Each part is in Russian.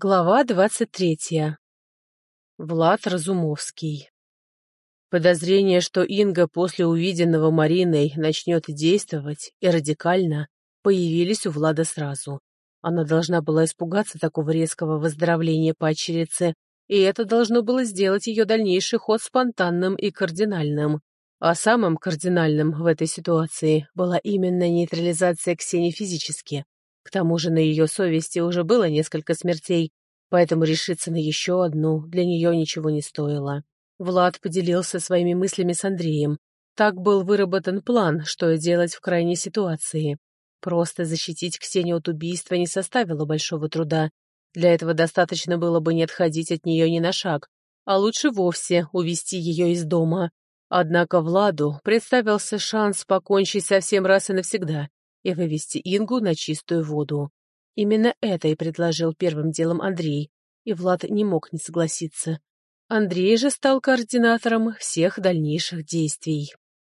Глава двадцать третья. Влад Разумовский. Подозрение, что Инга после увиденного Мариной начнет действовать и радикально, появились у Влада сразу. Она должна была испугаться такого резкого выздоровления падчерицы, и это должно было сделать ее дальнейший ход спонтанным и кардинальным. А самым кардинальным в этой ситуации была именно нейтрализация Ксении физически. К тому же на ее совести уже было несколько смертей, поэтому решиться на еще одну для нее ничего не стоило. Влад поделился своими мыслями с Андреем. Так был выработан план, что делать в крайней ситуации. Просто защитить Ксению от убийства не составило большого труда. Для этого достаточно было бы не отходить от нее ни на шаг, а лучше вовсе увести ее из дома. Однако Владу представился шанс покончить со всем раз и навсегда и вывести Ингу на чистую воду. Именно это и предложил первым делом Андрей, и Влад не мог не согласиться. Андрей же стал координатором всех дальнейших действий.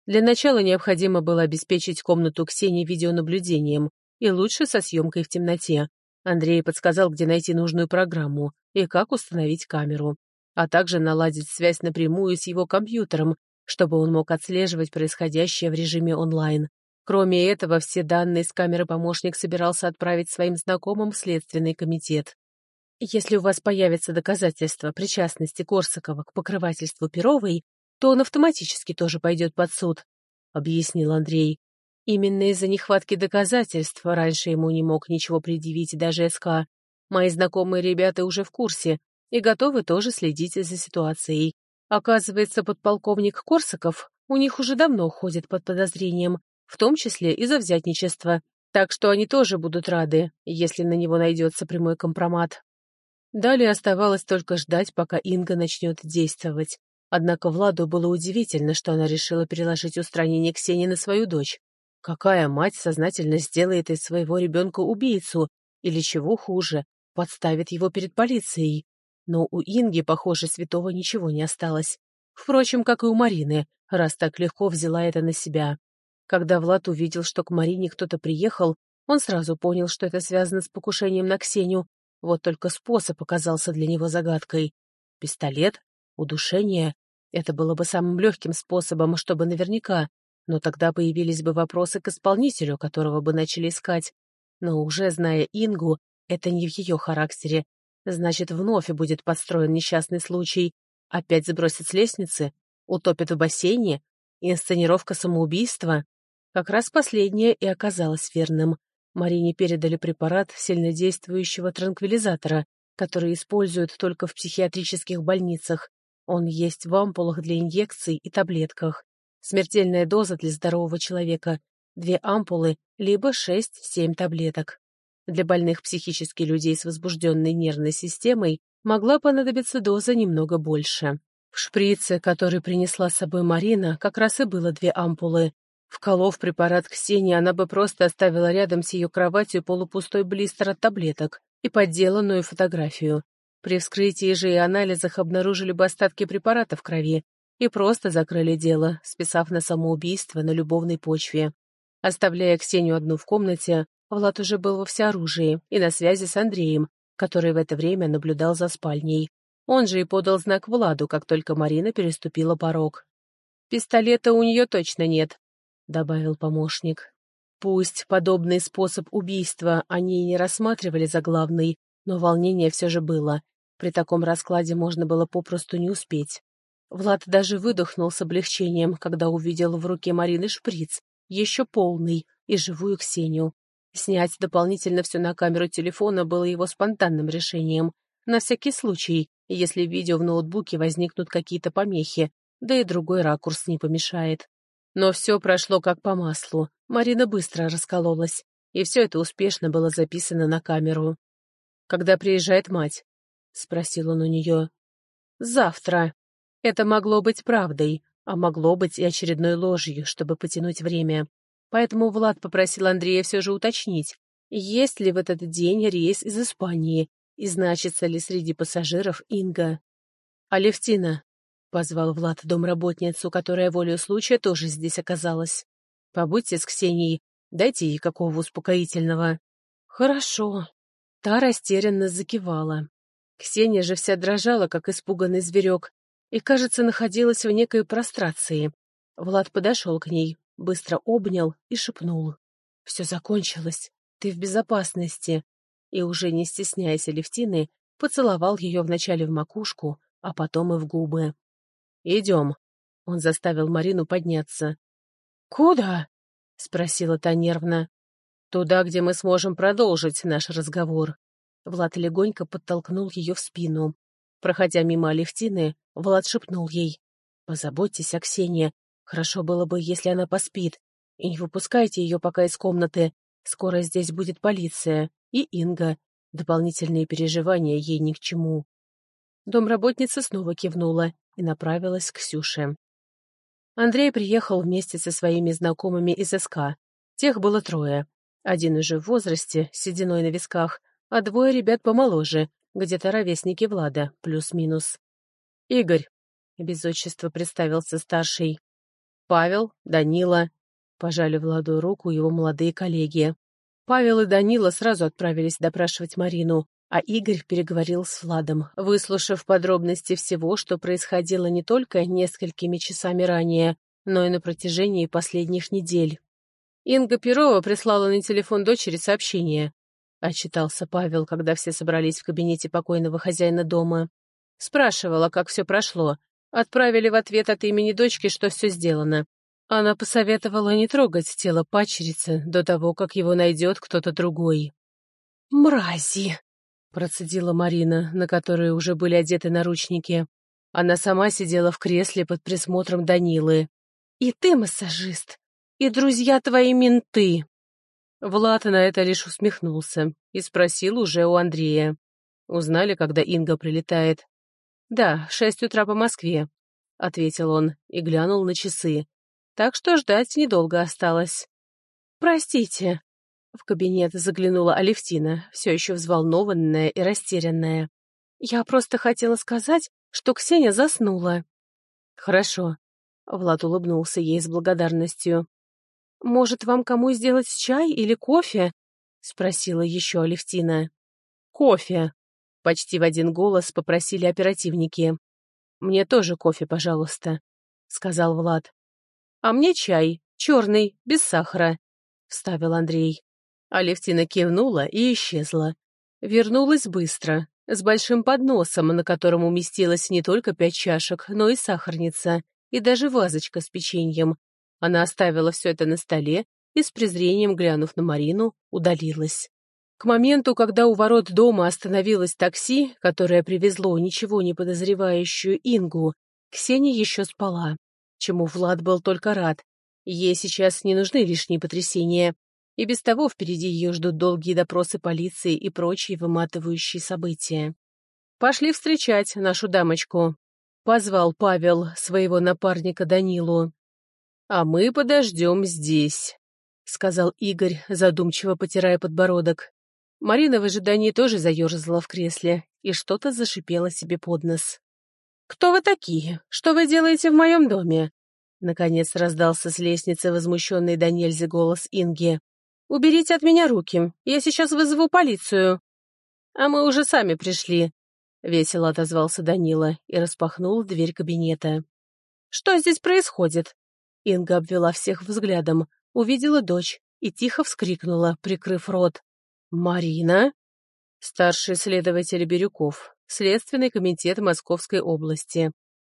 Для начала необходимо было обеспечить комнату Ксении видеонаблюдением, и лучше со съемкой в темноте. Андрей подсказал, где найти нужную программу и как установить камеру, а также наладить связь напрямую с его компьютером, чтобы он мог отслеживать происходящее в режиме онлайн. Кроме этого, все данные с камеры помощник собирался отправить своим знакомым в Следственный комитет. Если у вас появятся доказательства причастности Корсакова к покрывательству Перовой, то он автоматически тоже пойдет под суд, — объяснил Андрей. Именно из-за нехватки доказательств раньше ему не мог ничего предъявить даже СК. Мои знакомые ребята уже в курсе и готовы тоже следить за ситуацией. Оказывается, подполковник Корсаков у них уже давно ходит под подозрением, в том числе и за взятничество, так что они тоже будут рады, если на него найдется прямой компромат. Далее оставалось только ждать, пока Инга начнет действовать. Однако Владу было удивительно, что она решила переложить устранение Ксении на свою дочь. Какая мать сознательно сделает из своего ребенка убийцу, или чего хуже, подставит его перед полицией? Но у Инги, похоже, святого ничего не осталось. Впрочем, как и у Марины, раз так легко взяла это на себя. Когда Влад увидел, что к Марине кто-то приехал, он сразу понял, что это связано с покушением на Ксению, вот только способ оказался для него загадкой. Пистолет? Удушение? Это было бы самым легким способом, чтобы наверняка, но тогда появились бы вопросы к исполнителю, которого бы начали искать. Но уже зная Ингу, это не в ее характере. Значит, вновь будет подстроен несчастный случай. Опять сбросят с лестницы? Утопят в бассейне? Инсценировка самоубийства? Как раз последнее и оказалось верным. Марине передали препарат сильнодействующего транквилизатора, который используют только в психиатрических больницах. Он есть в ампулах для инъекций и таблетках. Смертельная доза для здорового человека – две ампулы, либо 6-7 таблеток. Для больных психически людей с возбужденной нервной системой могла понадобиться доза немного больше. В шприце, который принесла с собой Марина, как раз и было две ампулы, Вколов препарат Ксении, она бы просто оставила рядом с ее кроватью полупустой блистер от таблеток и подделанную фотографию. При вскрытии же и анализах обнаружили бы остатки препарата в крови и просто закрыли дело, списав на самоубийство на любовной почве. Оставляя Ксению одну в комнате, Влад уже был во всеоружии и на связи с Андреем, который в это время наблюдал за спальней. Он же и подал знак Владу, как только Марина переступила порог. «Пистолета у нее точно нет», — добавил помощник. Пусть подобный способ убийства они и не рассматривали за главный, но волнение все же было. При таком раскладе можно было попросту не успеть. Влад даже выдохнул с облегчением, когда увидел в руке Марины шприц, еще полный, и живую Ксению. Снять дополнительно все на камеру телефона было его спонтанным решением. На всякий случай, если видео в ноутбуке возникнут какие-то помехи, да и другой ракурс не помешает. Но все прошло как по маслу. Марина быстро раскололась, и все это успешно было записано на камеру. «Когда приезжает мать?» — спросил он у нее. «Завтра. Это могло быть правдой, а могло быть и очередной ложью, чтобы потянуть время. Поэтому Влад попросил Андрея все же уточнить, есть ли в этот день рейс из Испании и значится ли среди пассажиров Инга. «Алевтина, Позвал Влад домработницу, которая волею случая тоже здесь оказалась. «Побудьте с Ксенией, дайте ей какого успокоительного». «Хорошо», — Та растерянно закивала. Ксения же вся дрожала, как испуганный зверек, и, кажется, находилась в некой прострации. Влад подошел к ней, быстро обнял и шепнул. «Все закончилось, ты в безопасности». И уже не стесняясь Алевтины, поцеловал ее вначале в макушку, а потом и в губы. «Идем». Он заставил Марину подняться. «Куда?» — спросила та нервно. «Туда, где мы сможем продолжить наш разговор». Влад легонько подтолкнул ее в спину. Проходя мимо Алевтины, Влад шепнул ей. «Позаботьтесь о Ксении. Хорошо было бы, если она поспит. И не выпускайте ее пока из комнаты. Скоро здесь будет полиция. И Инга. Дополнительные переживания ей ни к чему». Домработница снова кивнула и направилась к Ксюше. Андрей приехал вместе со своими знакомыми из СК. Тех было трое. Один уже в возрасте, с сединой на висках, а двое ребят помоложе, где-то ровесники Влада, плюс-минус. «Игорь», — без отчества представился старший. «Павел, Данила», — пожали Владу руку его молодые коллеги. Павел и Данила сразу отправились допрашивать Марину, а Игорь переговорил с Владом, выслушав подробности всего, что происходило не только несколькими часами ранее, но и на протяжении последних недель. Инга Перова прислала на телефон дочери сообщение. Отчитался Павел, когда все собрались в кабинете покойного хозяина дома. Спрашивала, как все прошло. Отправили в ответ от имени дочки, что все сделано. Она посоветовала не трогать тело пачерицы до того, как его найдет кто-то другой. «Мрази!» Процедила Марина, на которой уже были одеты наручники. Она сама сидела в кресле под присмотром Данилы. «И ты массажист, и друзья твои менты!» Влад на это лишь усмехнулся и спросил уже у Андрея. Узнали, когда Инга прилетает. «Да, шесть утра по Москве», — ответил он и глянул на часы. «Так что ждать недолго осталось». «Простите», в кабинет заглянула Алевтина, все еще взволнованная и растерянная. «Я просто хотела сказать, что Ксения заснула». «Хорошо», — Влад улыбнулся ей с благодарностью. «Может, вам кому сделать чай или кофе?» — спросила еще Алевтина. «Кофе», — почти в один голос попросили оперативники. «Мне тоже кофе, пожалуйста», — сказал Влад. «А мне чай, черный, без сахара», — вставил Андрей. Алевтина кивнула и исчезла. Вернулась быстро, с большим подносом, на котором уместилось не только пять чашек, но и сахарница, и даже вазочка с печеньем. Она оставила все это на столе и, с презрением глянув на Марину, удалилась. К моменту, когда у ворот дома остановилось такси, которое привезло ничего не подозревающую Ингу, Ксения еще спала, чему Влад был только рад. Ей сейчас не нужны лишние потрясения. И без того впереди ее ждут долгие допросы полиции и прочие выматывающие события. «Пошли встречать нашу дамочку», — позвал Павел своего напарника Данилу. «А мы подождем здесь», — сказал Игорь, задумчиво потирая подбородок. Марина в ожидании тоже заерзала в кресле и что-то зашипела себе под нос. «Кто вы такие? Что вы делаете в моем доме?» Наконец раздался с лестницы возмущенный до голос Инги. Уберите от меня руки, я сейчас вызову полицию». «А мы уже сами пришли», — весело отозвался Данила и распахнул дверь кабинета. «Что здесь происходит?» Инга обвела всех взглядом, увидела дочь и тихо вскрикнула, прикрыв рот. «Марина?» Старший следователь Бирюков, Следственный комитет Московской области.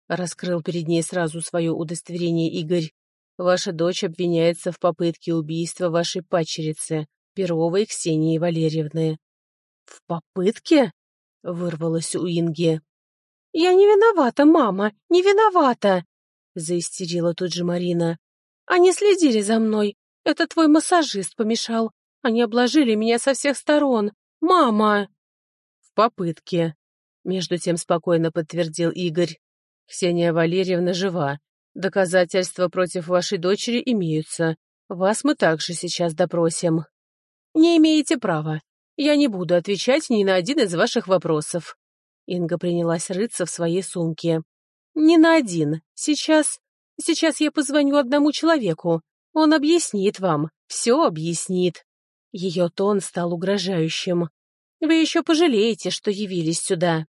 Раскрыл перед ней сразу свое удостоверение Игорь. Ваша дочь обвиняется в попытке убийства вашей пачерицы, Перовой Ксении Валерьевны». «В попытке?» — вырвалось у Инги. «Я не виновата, мама, не виновата!» — заистерила тут же Марина. «Они следили за мной. Это твой массажист помешал. Они обложили меня со всех сторон. Мама!» «В попытке», — между тем спокойно подтвердил Игорь. «Ксения Валерьевна жива. Доказательства против вашей дочери имеются. Вас мы также сейчас допросим. Не имеете права. Я не буду отвечать ни на один из ваших вопросов. Инга принялась рыться в своей сумке. Ни на один. Сейчас... Сейчас я позвоню одному человеку. Он объяснит вам. Все объяснит. Ее тон стал угрожающим. Вы еще пожалеете, что явились сюда.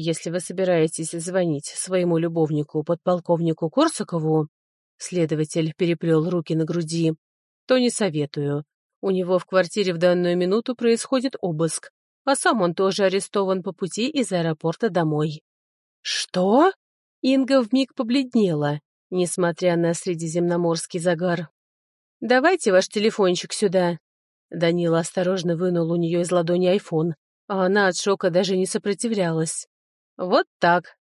Если вы собираетесь звонить своему любовнику, подполковнику Корсакову, следователь переплел руки на груди, то не советую. У него в квартире в данную минуту происходит обыск, а сам он тоже арестован по пути из аэропорта домой. «Что?» Инга вмиг побледнела, несмотря на средиземноморский загар. «Давайте ваш телефончик сюда». Данила осторожно вынул у нее из ладони айфон, а она от шока даже не сопротивлялась. «Вот так».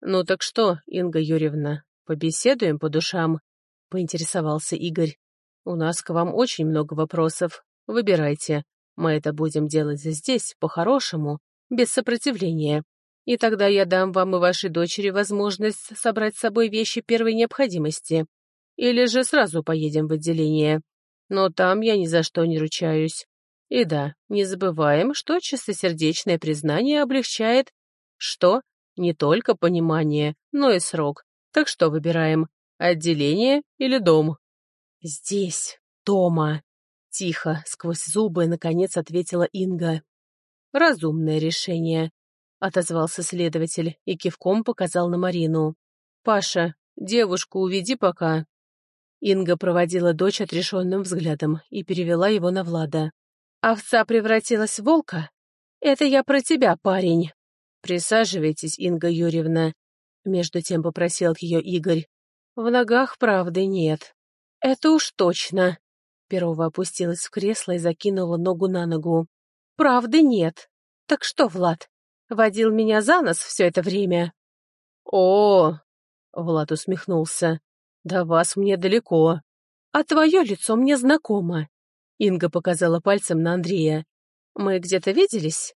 «Ну так что, Инга Юрьевна, побеседуем по душам?» — поинтересовался Игорь. «У нас к вам очень много вопросов. Выбирайте. Мы это будем делать здесь, по-хорошему, без сопротивления. И тогда я дам вам и вашей дочери возможность собрать с собой вещи первой необходимости. Или же сразу поедем в отделение. Но там я ни за что не ручаюсь. И да, не забываем, что чистосердечное признание облегчает... Что? Не только понимание, но и срок. Так что выбираем? Отделение или дом? Здесь, дома. Тихо, сквозь зубы, наконец ответила Инга. Разумное решение. — отозвался следователь и кивком показал на Марину. «Паша, девушку уведи пока». Инга проводила дочь отрешенным взглядом и перевела его на Влада. «Овца превратилась в волка? Это я про тебя, парень». «Присаживайтесь, Инга Юрьевна», — между тем попросил ее Игорь. «В ногах правды нет». «Это уж точно». Перова опустилась в кресло и закинула ногу на ногу. «Правды нет. Так что, Влад, Водил меня за нос все это время. О, Влад усмехнулся. До вас мне далеко. А твое лицо мне знакомо. Инга показала пальцем на Андрея. Мы где-то виделись?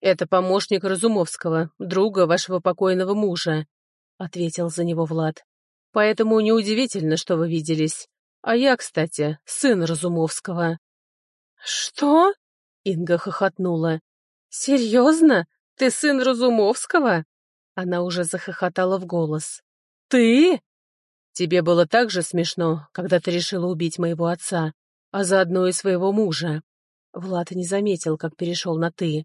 Это помощник Разумовского, друга вашего покойного мужа, ответил за него Влад. Поэтому неудивительно, что вы виделись. А я, кстати, сын Разумовского. Что? Инга хохотнула. Серьезно? Ты сын Разумовского?» Она уже захохотала в голос. «Ты?» «Тебе было так же смешно, когда ты решила убить моего отца, а заодно и своего мужа». Влад не заметил, как перешел на «ты».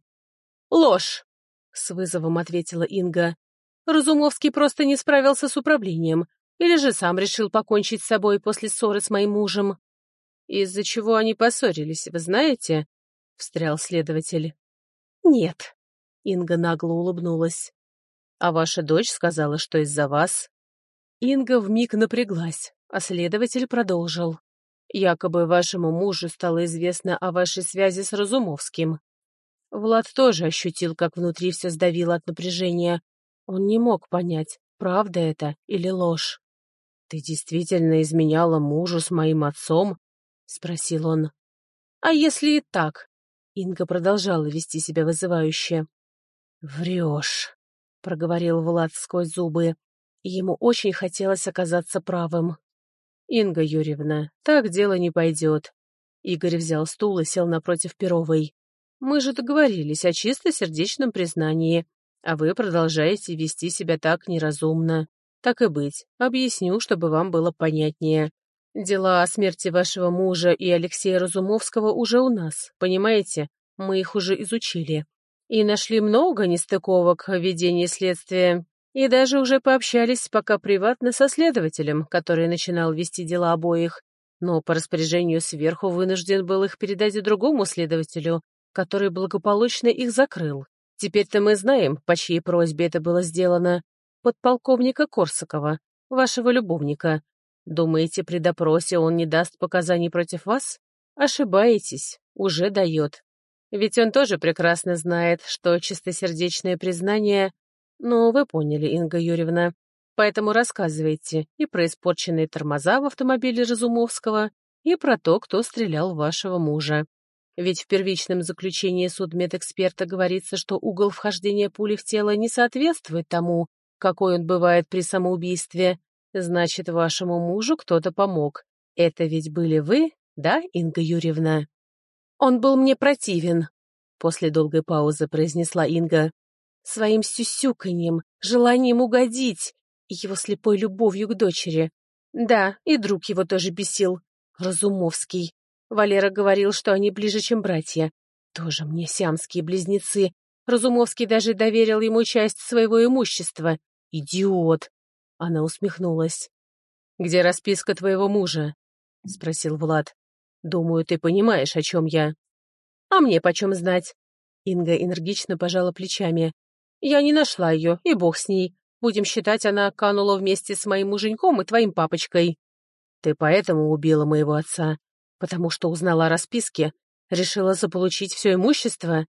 «Ложь!» — с вызовом ответила Инга. «Разумовский просто не справился с управлением, или же сам решил покончить с собой после ссоры с моим мужем». «Из-за чего они поссорились, вы знаете?» — встрял следователь. «Нет», Инга нагло улыбнулась. «А ваша дочь сказала, что из-за вас...» Инга вмиг напряглась, а следователь продолжил. «Якобы вашему мужу стало известно о вашей связи с Разумовским». Влад тоже ощутил, как внутри все сдавило от напряжения. Он не мог понять, правда это или ложь. «Ты действительно изменяла мужу с моим отцом?» — спросил он. «А если и так?» Инга продолжала вести себя вызывающе. «Врешь», — проговорил Влад сквозь зубы. Ему очень хотелось оказаться правым. «Инга Юрьевна, так дело не пойдет». Игорь взял стул и сел напротив Перовой. «Мы же договорились о чисто сердечном признании, а вы продолжаете вести себя так неразумно. Так и быть, объясню, чтобы вам было понятнее. Дела о смерти вашего мужа и Алексея Разумовского уже у нас, понимаете? Мы их уже изучили и нашли много нестыковок в ведении следствия, и даже уже пообщались пока приватно со следователем, который начинал вести дела обоих, но по распоряжению сверху вынужден был их передать другому следователю, который благополучно их закрыл. Теперь-то мы знаем, по чьей просьбе это было сделано. Подполковника Корсакова, вашего любовника. Думаете, при допросе он не даст показаний против вас? Ошибаетесь, уже дает. Ведь он тоже прекрасно знает, что чистосердечное признание... Ну, вы поняли, Инга Юрьевна. Поэтому рассказывайте и про испорченные тормоза в автомобиле Разумовского, и про то, кто стрелял вашего мужа. Ведь в первичном заключении судмедэксперта говорится, что угол вхождения пули в тело не соответствует тому, какой он бывает при самоубийстве. Значит, вашему мужу кто-то помог. Это ведь были вы, да, Инга Юрьевна? «Он был мне противен», — после долгой паузы произнесла Инга. «Своим сюсюканьем, желанием угодить и его слепой любовью к дочери. Да, и друг его тоже бесил. Разумовский. Валера говорил, что они ближе, чем братья. Тоже мне сиамские близнецы. Разумовский даже доверил ему часть своего имущества. Идиот! Она усмехнулась. «Где расписка твоего мужа?» — спросил Влад. «Думаю, ты понимаешь, о чем я». «А мне почем знать?» Инга энергично пожала плечами. «Я не нашла ее, и бог с ней. Будем считать, она канула вместе с моим муженьком и твоим папочкой». «Ты поэтому убила моего отца? Потому что узнала о расписке? Решила заполучить все имущество?»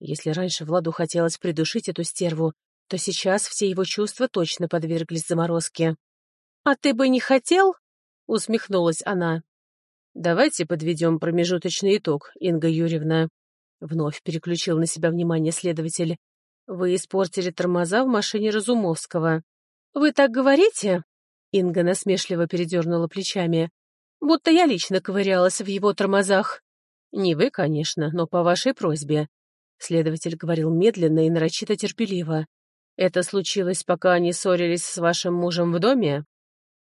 Если раньше Владу хотелось придушить эту стерву, то сейчас все его чувства точно подверглись заморозке. «А ты бы не хотел?» — усмехнулась она. «Давайте подведем промежуточный итог, Инга Юрьевна», — вновь переключил на себя внимание следователь. «Вы испортили тормоза в машине Разумовского». «Вы так говорите?» — Инга насмешливо передернула плечами. «Будто я лично ковырялась в его тормозах». «Не вы, конечно, но по вашей просьбе», — следователь говорил медленно и нарочито терпеливо. «Это случилось, пока они ссорились с вашим мужем в доме?»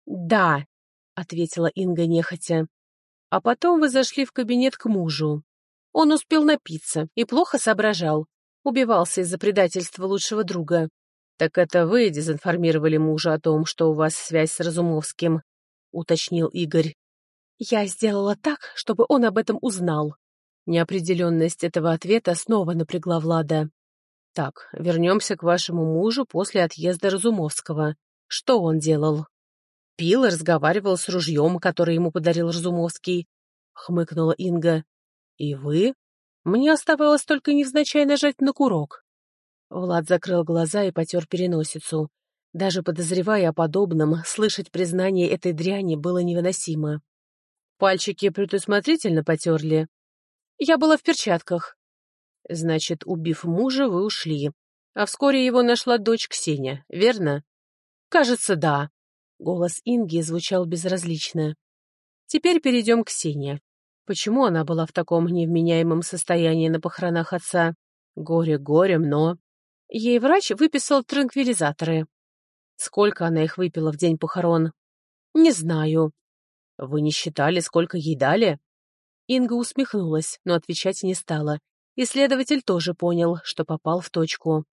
«Да», — ответила Инга нехотя. «А потом вы зашли в кабинет к мужу. Он успел напиться и плохо соображал. Убивался из-за предательства лучшего друга. Так это вы дезинформировали мужа о том, что у вас связь с Разумовским?» — уточнил Игорь. «Я сделала так, чтобы он об этом узнал». Неопределенность этого ответа снова напрягла Влада. Так, вернемся к вашему мужу после отъезда Разумовского. Что он делал? Пил и разговаривал с ружьем, которое ему подарил Разумовский. Хмыкнула Инга. И вы? Мне оставалось только невзначай нажать на курок. Влад закрыл глаза и потер переносицу. Даже подозревая о подобном, слышать признание этой дряни было невыносимо. Пальчики предусмотрительно потерли. Я была в перчатках. Значит, убив мужа, вы ушли. А вскоре его нашла дочь Ксения, верно? Кажется, да. Голос Инги звучал безразлично. Теперь перейдем к Ксении. Почему она была в таком невменяемом состоянии на похоронах отца? Горе горем, но... Ей врач выписал транквилизаторы. Сколько она их выпила в день похорон? Не знаю. Вы не считали, сколько ей дали? Инга усмехнулась, но отвечать не стала, Исследователь тоже понял, что попал в точку.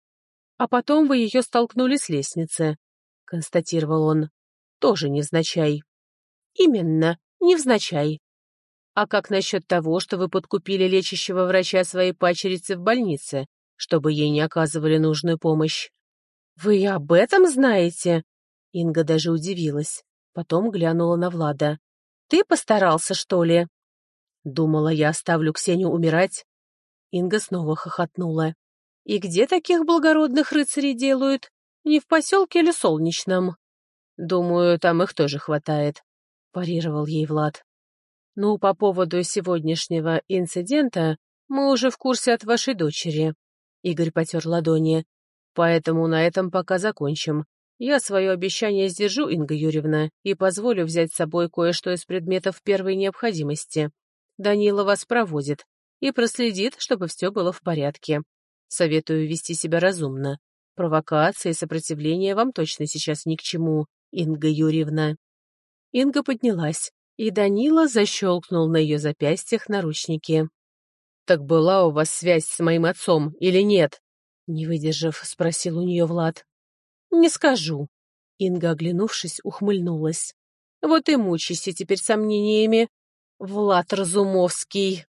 «А потом вы ее столкнули с лестницы», — констатировал он. «Тоже невзначай». «Именно, невзначай». «А как насчет того, что вы подкупили лечащего врача своей пачерицы в больнице, чтобы ей не оказывали нужную помощь?» «Вы об этом знаете?» Инга даже удивилась. Потом глянула на Влада. «Ты постарался, что ли?» Думала, я оставлю Ксению умирать. Инга снова хохотнула. «И где таких благородных рыцарей делают? Не в поселке или Солнечном?» «Думаю, там их тоже хватает», — парировал ей Влад. «Ну, по поводу сегодняшнего инцидента мы уже в курсе от вашей дочери», — Игорь потер ладони. «Поэтому на этом пока закончим. Я свое обещание сдержу, Инга Юрьевна, и позволю взять с собой кое-что из предметов первой необходимости. Данила вас проводит, и проследит, чтобы все было в порядке. Советую вести себя разумно. Провокации и сопротивление вам точно сейчас ни к чему, Инга Юрьевна. Инга поднялась, и Данила защелкнул на ее запястьях наручники. «Так была у вас связь с моим отцом или нет?» Не выдержав, спросил у нее Влад. «Не скажу». Инга, оглянувшись, ухмыльнулась. «Вот и мучайся теперь сомнениями. Влад Разумовский».